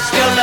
still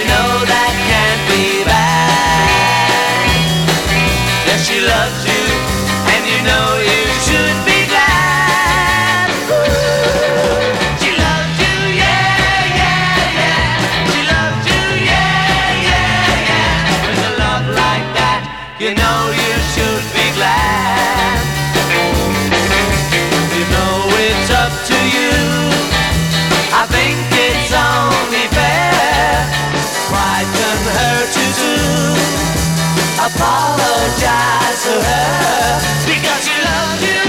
you know that can't be bad. Yes, she loves you, and you know you should be glad. She loves you, yeah, yeah, yeah. She loves you, yeah, yeah, yeah. With a love like that, you know you should be glad. Her to do? Apologize to her because she loves you,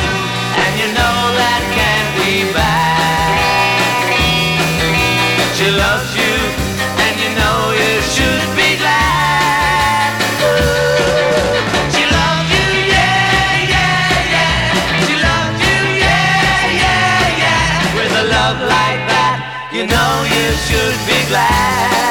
and you know that can't be bad. She loves you, and you know you should be glad. She loves you, yeah, yeah, yeah. She loves you, yeah, yeah, yeah. With a love like that, you know you should be glad.